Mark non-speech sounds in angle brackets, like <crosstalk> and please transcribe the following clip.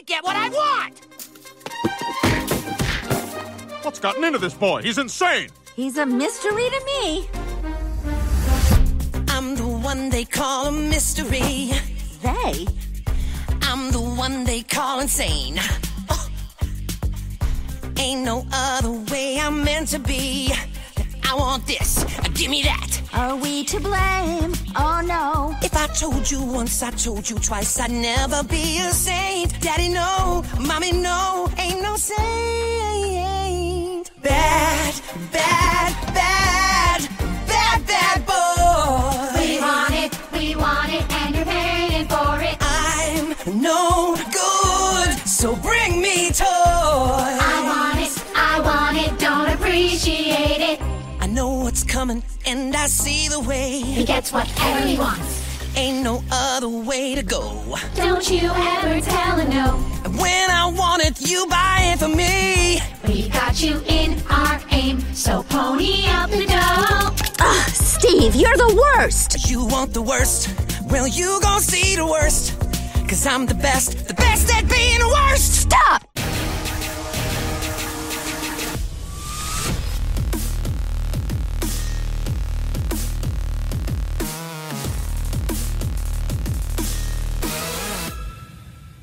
I get what I want! What's gotten into this boy? He's insane! He's a mystery to me. I'm the one they call a mystery. They? I'm the one they call insane. Oh. <gasps> Ain't no other way I'm meant to be. I want this, give me that. Are we to blame? Oh no. If I told you once, I told you twice, I'd never be a saint. Daddy, no, mommy, no, ain't no saint. Bad, bad, bad, bad, bad boy. We want it, we want it, and you're paying for it. I'm no good, so bring me toys. I want it, I want it, don't appreciate it. I know what's coming, and I see the way. He gets whatever he wants. Ain't no other way to go. Don't you ever tell a no. When I want it, you buy it for me. We got you in our aim, so pony up the dough. Ugh, Steve, you're the worst. You want the worst? Well, you gon' see the worst. Cause I'm the best, the best at being the worst. Stop!